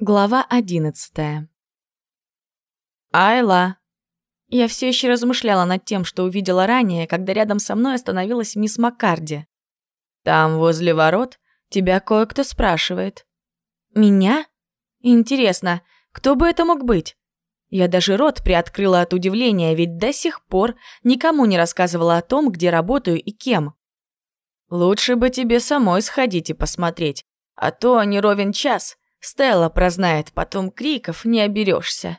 Глава одиннадцатая. Айла. Я все еще размышляла над тем, что увидела ранее, когда рядом со мной остановилась мисс Маккарди. Там, возле ворот, тебя кое-кто спрашивает. Меня? Интересно, кто бы это мог быть? Я даже рот приоткрыла от удивления, ведь до сих пор никому не рассказывала о том, где работаю и кем. Лучше бы тебе самой сходить и посмотреть, а то не ровен час — Стелла прознает, потом криков не оберешься.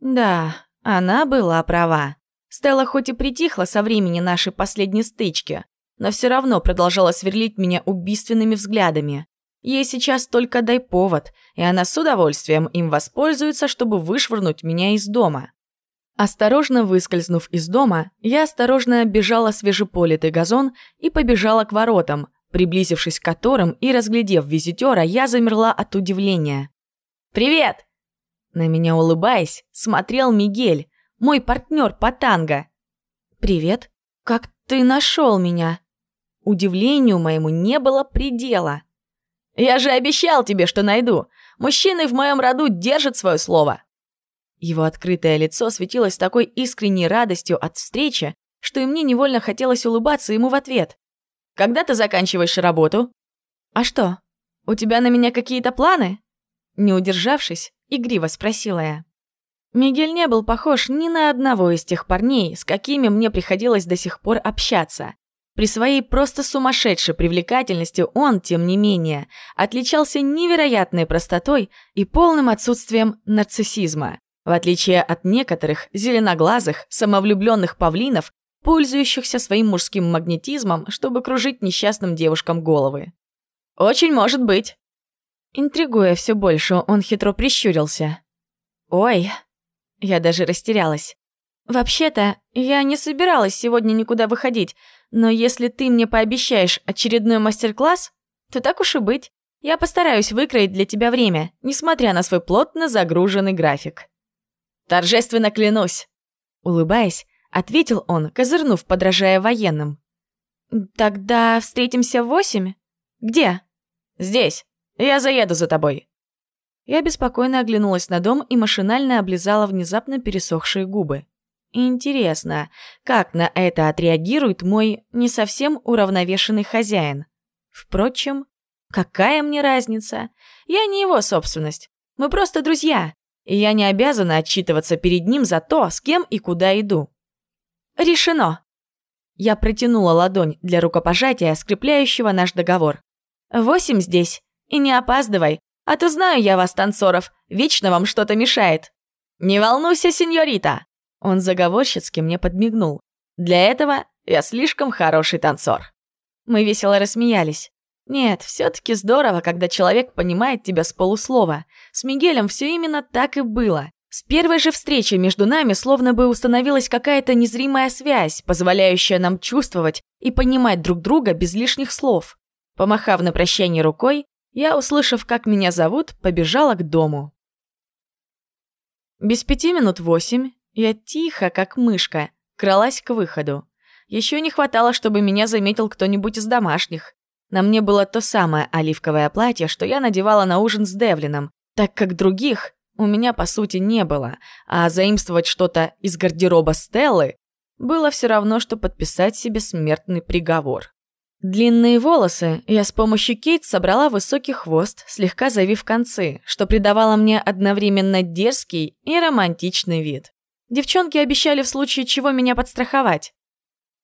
Да, она была права. Стелла хоть и притихла со времени нашей последней стычки, но все равно продолжала сверлить меня убийственными взглядами. Ей сейчас только дай повод, и она с удовольствием им воспользуется, чтобы вышвырнуть меня из дома. Осторожно выскользнув из дома, я осторожно оббежала свежеполитый газон и побежала к воротам, приблизившись к которым и разглядев визитера, я замерла от удивления. «Привет!» На меня улыбаясь, смотрел Мигель, мой партнер по танго. «Привет. Как ты нашел меня?» Удивлению моему не было предела. «Я же обещал тебе, что найду. Мужчины в моем роду держат свое слово». Его открытое лицо светилось такой искренней радостью от встречи, что и мне невольно хотелось улыбаться ему в ответ. Когда ты заканчиваешь работу?» «А что, у тебя на меня какие-то планы?» Не удержавшись, игриво спросила я. Мигель не был похож ни на одного из тех парней, с какими мне приходилось до сих пор общаться. При своей просто сумасшедшей привлекательности он, тем не менее, отличался невероятной простотой и полным отсутствием нарциссизма. В отличие от некоторых зеленоглазых, самовлюбленных павлинов, пользующихся своим мужским магнетизмом, чтобы кружить несчастным девушкам головы. «Очень может быть». Интригуя все больше, он хитро прищурился. «Ой». Я даже растерялась. «Вообще-то, я не собиралась сегодня никуда выходить, но если ты мне пообещаешь очередной мастер-класс, то так уж и быть. Я постараюсь выкроить для тебя время, несмотря на свой плотно загруженный график». «Торжественно клянусь!» Улыбаясь, ответил он, козырнув, подражая военным. «Тогда встретимся в восемь? Где?» «Здесь. Я заеду за тобой». Я беспокойно оглянулась на дом и машинально облизала внезапно пересохшие губы. Интересно, как на это отреагирует мой не совсем уравновешенный хозяин? Впрочем, какая мне разница? Я не его собственность. Мы просто друзья, и я не обязана отчитываться перед ним за то, с кем и куда иду. «Решено!» Я протянула ладонь для рукопожатия, скрепляющего наш договор. «Восемь здесь. И не опаздывай, а то знаю я вас, танцоров, вечно вам что-то мешает». «Не волнуйся, сеньорита!» Он заговорщицки мне подмигнул. «Для этого я слишком хороший танцор». Мы весело рассмеялись. Нет, все-таки здорово, когда человек понимает тебя с полуслова. С Мигелем все именно так и было. С первой же встречи между нами словно бы установилась какая-то незримая связь, позволяющая нам чувствовать и понимать друг друга без лишних слов. Помахав на прощание рукой, я, услышав, как меня зовут, побежала к дому. Без пяти минут восемь я тихо, как мышка, кралась к выходу. Еще не хватало, чтобы меня заметил кто-нибудь из домашних. На мне было то самое оливковое платье, что я надевала на ужин с Девлином, так как других у меня, по сути, не было, а заимствовать что-то из гардероба Стеллы было все равно, что подписать себе смертный приговор. Длинные волосы я с помощью Кейт собрала высокий хвост, слегка завив концы, что придавало мне одновременно дерзкий и романтичный вид. Девчонки обещали в случае чего меня подстраховать.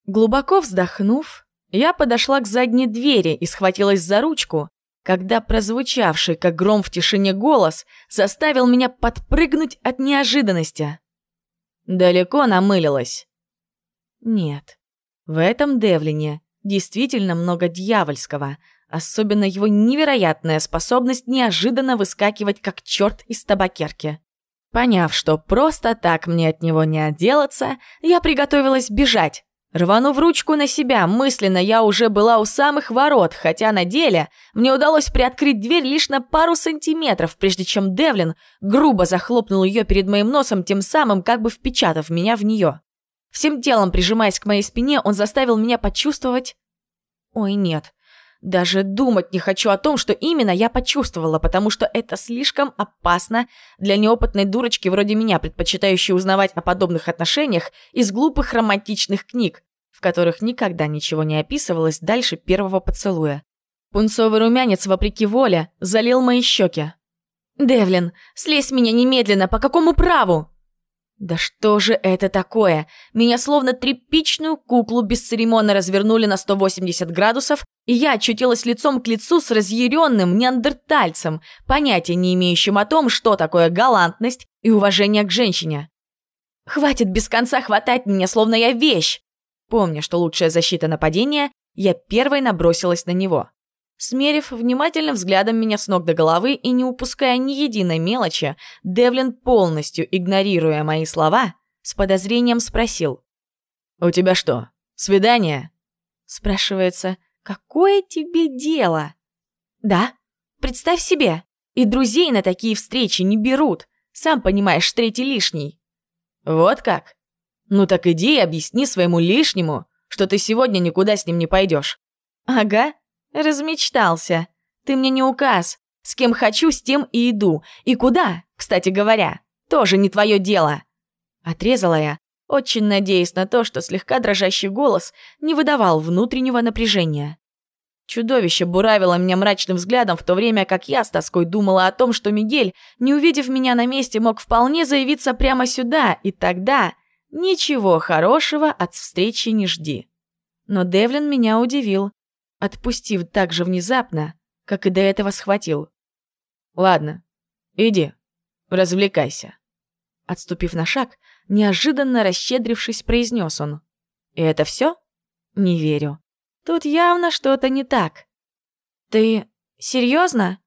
Глубоко вздохнув, я подошла к задней двери и схватилась за ручку, когда прозвучавший, как гром в тишине голос, заставил меня подпрыгнуть от неожиданности. Далеко намылилась? Нет. В этом Девлине действительно много дьявольского, особенно его невероятная способность неожиданно выскакивать, как черт из табакерки. Поняв, что просто так мне от него не отделаться, я приготовилась бежать, Рванув ручку на себя, мысленно я уже была у самых ворот, хотя на деле мне удалось приоткрыть дверь лишь на пару сантиметров, прежде чем Девлин грубо захлопнул ее перед моим носом, тем самым как бы впечатав меня в нее. Всем телом прижимаясь к моей спине, он заставил меня почувствовать... Ой, нет. Даже думать не хочу о том, что именно я почувствовала, потому что это слишком опасно для неопытной дурочки вроде меня, предпочитающей узнавать о подобных отношениях из глупых романтичных книг, в которых никогда ничего не описывалось дальше первого поцелуя. Пунцовый румянец, вопреки воле, залил мои щеки. «Девлин, слезь меня немедленно, по какому праву?» Да что же это такое? Меня словно тряпичную куклу бесцеремонно развернули на 180 градусов, и я очутилась лицом к лицу с разъяренным неандертальцем, понятия не имеющим о том, что такое галантность и уважение к женщине. Хватит без конца хватать меня, словно я вещь. Помня, что лучшая защита нападения, я первой набросилась на него. Смерив внимательным взглядом меня с ног до головы и не упуская ни единой мелочи, Девлин, полностью игнорируя мои слова, с подозрением спросил. «У тебя что, свидание?» Спрашивается, «Какое тебе дело?» «Да, представь себе, и друзей на такие встречи не берут, сам понимаешь, третий лишний». «Вот как? Ну так иди и объясни своему лишнему, что ты сегодня никуда с ним не пойдешь». «Ага, «Размечтался. Ты мне не указ. С кем хочу, с тем и иду. И куда, кстати говоря, тоже не твое дело». Отрезала я, очень надеясь на то, что слегка дрожащий голос не выдавал внутреннего напряжения. Чудовище буравило меня мрачным взглядом, в то время как я с тоской думала о том, что Мигель, не увидев меня на месте, мог вполне заявиться прямо сюда, и тогда ничего хорошего от встречи не жди. Но Девлин меня удивил отпустив так же внезапно, как и до этого схватил. «Ладно, иди, развлекайся». Отступив на шаг, неожиданно расщедрившись, произнес он. «И это все? Не верю. Тут явно что-то не так». «Ты серьезно?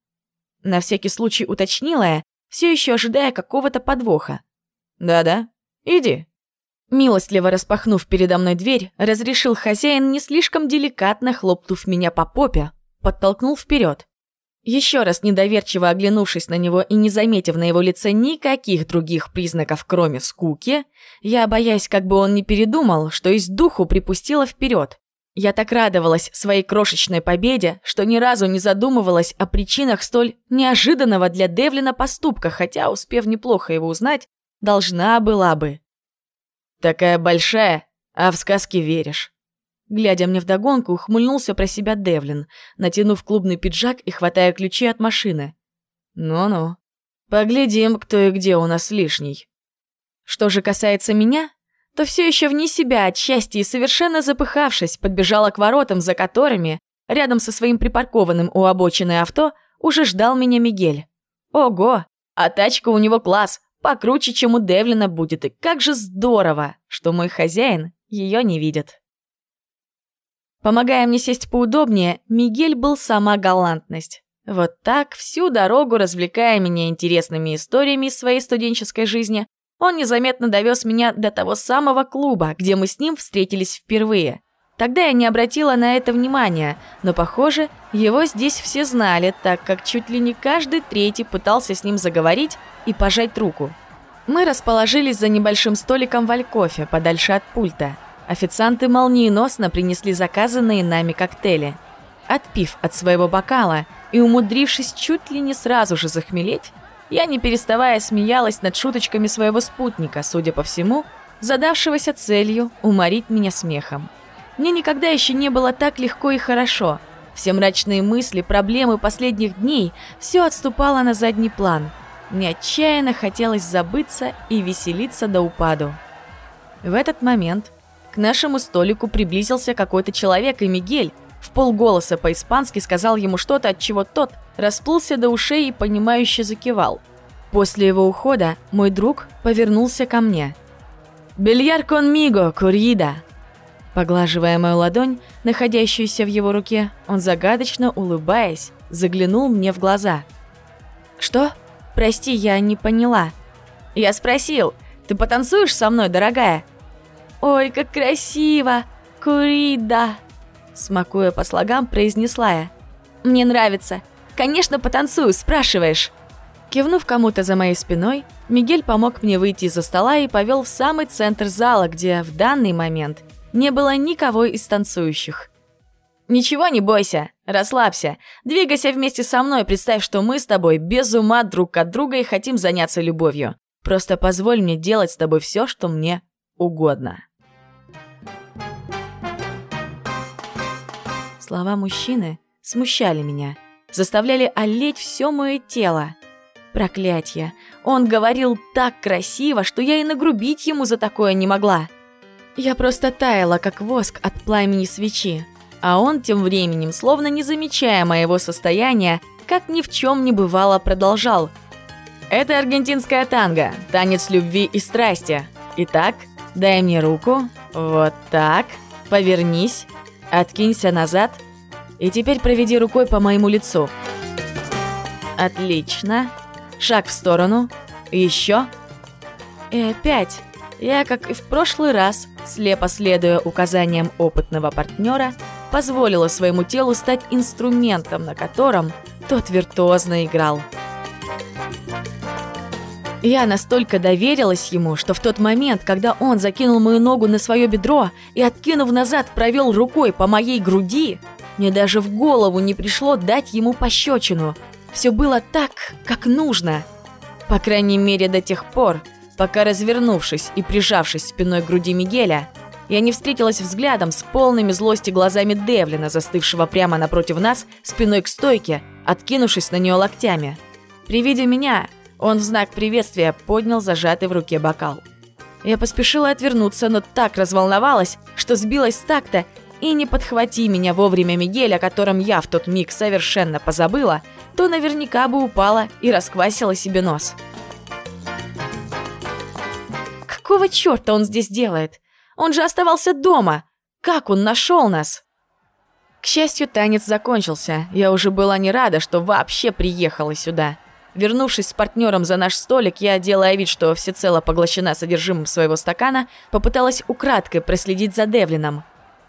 На всякий случай уточнила я, все еще ожидая какого-то подвоха. «Да-да, иди». Милостливо распахнув передо мной дверь, разрешил хозяин, не слишком деликатно хлопнув меня по попе, подтолкнул вперед. Еще раз недоверчиво оглянувшись на него и не заметив на его лице никаких других признаков, кроме скуки, я, боясь, как бы он не передумал, что из духу припустила вперед. Я так радовалась своей крошечной победе, что ни разу не задумывалась о причинах столь неожиданного для Девлина поступка, хотя, успев неплохо его узнать, должна была бы. Такая большая, а в сказки веришь. Глядя мне вдогонку, ухмыльнулся про себя Девлин, натянув клубный пиджак и хватая ключи от машины. Ну-ну, поглядим, кто и где у нас лишний. Что же касается меня, то все еще вне себя от счастья и совершенно запыхавшись, подбежала к воротам, за которыми, рядом со своим припаркованным у обочины авто, уже ждал меня Мигель. Ого, а тачка у него класс, Покруче, чем у Девлина будет, и как же здорово, что мой хозяин ее не видит. Помогая мне сесть поудобнее, Мигель был сама галантность. Вот так, всю дорогу развлекая меня интересными историями из своей студенческой жизни, он незаметно довез меня до того самого клуба, где мы с ним встретились впервые. Тогда я не обратила на это внимания, но, похоже, его здесь все знали, так как чуть ли не каждый третий пытался с ним заговорить и пожать руку. Мы расположились за небольшим столиком в Алькофе, подальше от пульта. Официанты молниеносно принесли заказанные нами коктейли. Отпив от своего бокала и умудрившись чуть ли не сразу же захмелеть, я не переставая смеялась над шуточками своего спутника, судя по всему, задавшегося целью уморить меня смехом. Мне никогда еще не было так легко и хорошо. Все мрачные мысли, проблемы последних дней – все отступало на задний план – мне отчаянно хотелось забыться и веселиться до упаду. В этот момент к нашему столику приблизился какой-то человек, и Мигель в полголоса по-испански сказал ему что-то, от чего тот расплылся до ушей и понимающе закивал. После его ухода мой друг повернулся ко мне. «Бильяр конмиго, куррида!» Поглаживая мою ладонь, находящуюся в его руке, он загадочно улыбаясь, заглянул мне в глаза. «Что?» Прости, я не поняла. Я спросил, ты потанцуешь со мной, дорогая? Ой, как красиво! Курида! Смакуя по слогам, произнесла я. Мне нравится. Конечно, потанцую, спрашиваешь. Кивнув кому-то за моей спиной, Мигель помог мне выйти из-за стола и повел в самый центр зала, где в данный момент не было никого из танцующих. Ничего не бойся, расслабься. Двигайся вместе со мной, представь, что мы с тобой без ума друг от друга и хотим заняться любовью. Просто позволь мне делать с тобой все, что мне угодно. Слова мужчины смущали меня, заставляли олеть все мое тело. Проклятье. Он говорил так красиво, что я и нагрубить ему за такое не могла. Я просто таяла, как воск от пламени свечи. А он тем временем, словно не замечая моего состояния, как ни в чем не бывало, продолжал. «Это аргентинская танго, танец любви и страсти. Итак, дай мне руку, вот так, повернись, откинься назад и теперь проведи рукой по моему лицу. Отлично. Шаг в сторону. Еще. И опять. Я, как и в прошлый раз, слепо следуя указаниям опытного партнера, позволила своему телу стать инструментом, на котором тот виртуозно играл. Я настолько доверилась ему, что в тот момент, когда он закинул мою ногу на свое бедро и, откинув назад, провел рукой по моей груди, мне даже в голову не пришло дать ему пощечину. Все было так, как нужно. По крайней мере, до тех пор, пока, развернувшись и прижавшись спиной к груди Мигеля, я не встретилась взглядом с полными злости глазами Девлина, застывшего прямо напротив нас, спиной к стойке, откинувшись на нее локтями. При виде меня он в знак приветствия поднял зажатый в руке бокал. Я поспешила отвернуться, но так разволновалась, что сбилась с такта, и не подхвати меня вовремя Мигель, о котором я в тот миг совершенно позабыла, то наверняка бы упала и расквасила себе нос. Какого черта он здесь делает? Он же оставался дома. Как он нашел нас? К счастью, танец закончился. Я уже была не рада, что вообще приехала сюда. Вернувшись с партнером за наш столик, я, делая вид, что всецело поглощена содержимым своего стакана, попыталась украдкой проследить за Девлином.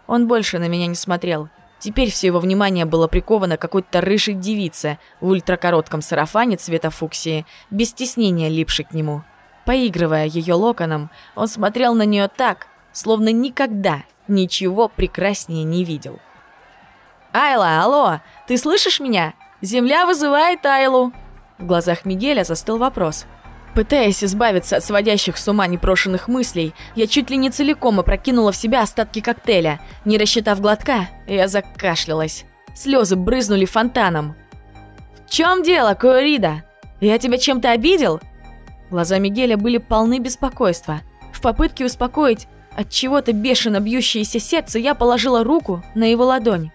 Он больше на меня не смотрел. Теперь все его внимание было приковано какой-то рыжей девице в ультракоротком сарафане цвета фуксии, без стеснения липшей к нему. Поигрывая ее локоном, он смотрел на нее так, словно никогда ничего прекраснее не видел. «Айла, алло, ты слышишь меня? Земля вызывает Айлу!» В глазах Мигеля застыл вопрос. Пытаясь избавиться от сводящих с ума непрошенных мыслей, я чуть ли не целиком опрокинула в себя остатки коктейля. Не рассчитав глотка, я закашлялась. Слезы брызнули фонтаном. «В чем дело, Коэрида? Я тебя чем-то обидел?» Глаза Мигеля были полны беспокойства. В попытке успокоить от чего-то бешено бьющееся сердце я положила руку на его ладонь.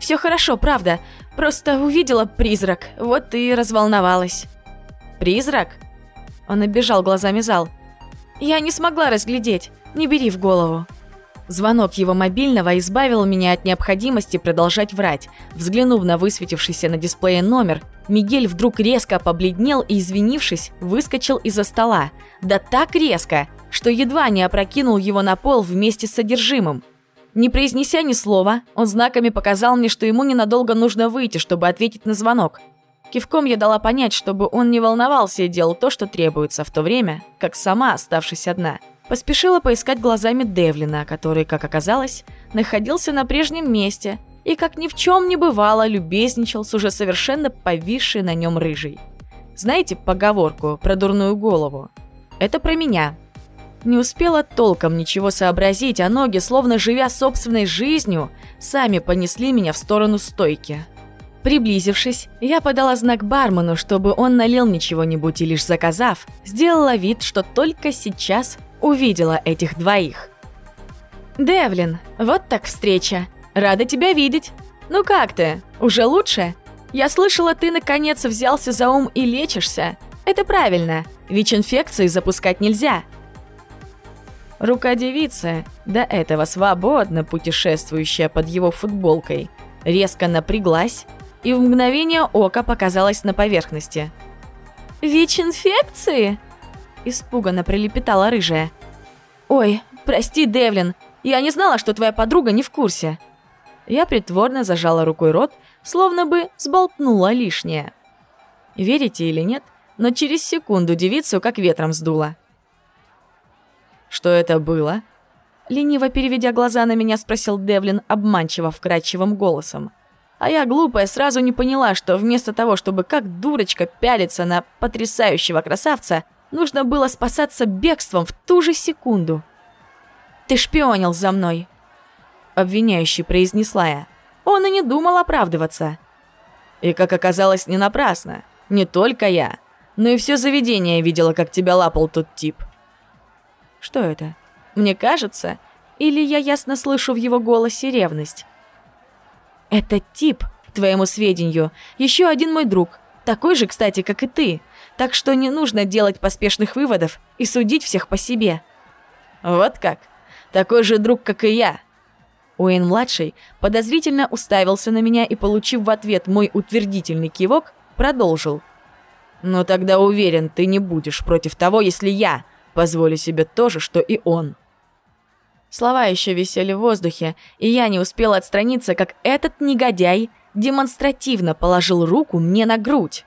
Все хорошо, правда. Просто увидела призрак, вот и разволновалась. Призрак? Он оббежал глазами зал. Я не смогла разглядеть. Не бери в голову. Звонок его мобильного избавил меня от необходимости продолжать врать. Взглянув на высветившийся на дисплее номер, Мигель вдруг резко побледнел и, извинившись, выскочил из-за стола. Да так резко, что едва не опрокинул его на пол вместе с содержимым. Не произнеся ни слова, он знаками показал мне, что ему ненадолго нужно выйти, чтобы ответить на звонок. Кивком я дала понять, чтобы он не волновался и делал то, что требуется, в то время, как сама, оставшись одна, поспешила поискать глазами Девлина, который, как оказалось, находился на прежнем месте и, как ни в чем не бывало, любезничал с уже совершенно повисшей на нем рыжей. Знаете поговорку про дурную голову? Это про меня – не успела толком ничего сообразить, а ноги, словно живя собственной жизнью, сами понесли меня в сторону стойки. Приблизившись, я подала знак бармену, чтобы он налил мне чего-нибудь и лишь заказав, сделала вид, что только сейчас увидела этих двоих. «Девлин, вот так встреча. Рада тебя видеть. Ну как ты? Уже лучше? Я слышала, ты наконец взялся за ум и лечишься. Это правильно, ВИЧ-инфекции запускать нельзя». Рука девицы, до этого свободно путешествующая под его футболкой, резко напряглась и в мгновение ока показалась на поверхности. «ВИЧ-инфекции?» – испуганно пролепетала рыжая. «Ой, прости, Девлин, я не знала, что твоя подруга не в курсе». Я притворно зажала рукой рот, словно бы сболтнула лишнее. Верите или нет, но через секунду девицу как ветром сдуло. Что это было? Лениво переведя глаза на меня, спросил Девлин обманчиво вкрадчивым голосом. А я, глупая, сразу не поняла, что вместо того, чтобы как дурочка пялиться на потрясающего красавца, нужно было спасаться бегством в ту же секунду. «Ты шпионил за мной», — обвиняющий произнесла я. Он и не думал оправдываться. И, как оказалось, не напрасно. Не только я, но и все заведение видело, как тебя лапал тот тип. Что это? Мне кажется, или я ясно слышу в его голосе ревность? Этот тип, к твоему сведению, еще один мой друг, такой же, кстати, как и ты, так что не нужно делать поспешных выводов и судить всех по себе. Вот как? Такой же друг, как и я. Уэйн-младший подозрительно уставился на меня и, получив в ответ мой утвердительный кивок, продолжил. «Но тогда уверен, ты не будешь против того, если я позволю себе то же, что и он». Слова еще висели в воздухе, и я не успела отстраниться, как этот негодяй демонстративно положил руку мне на грудь.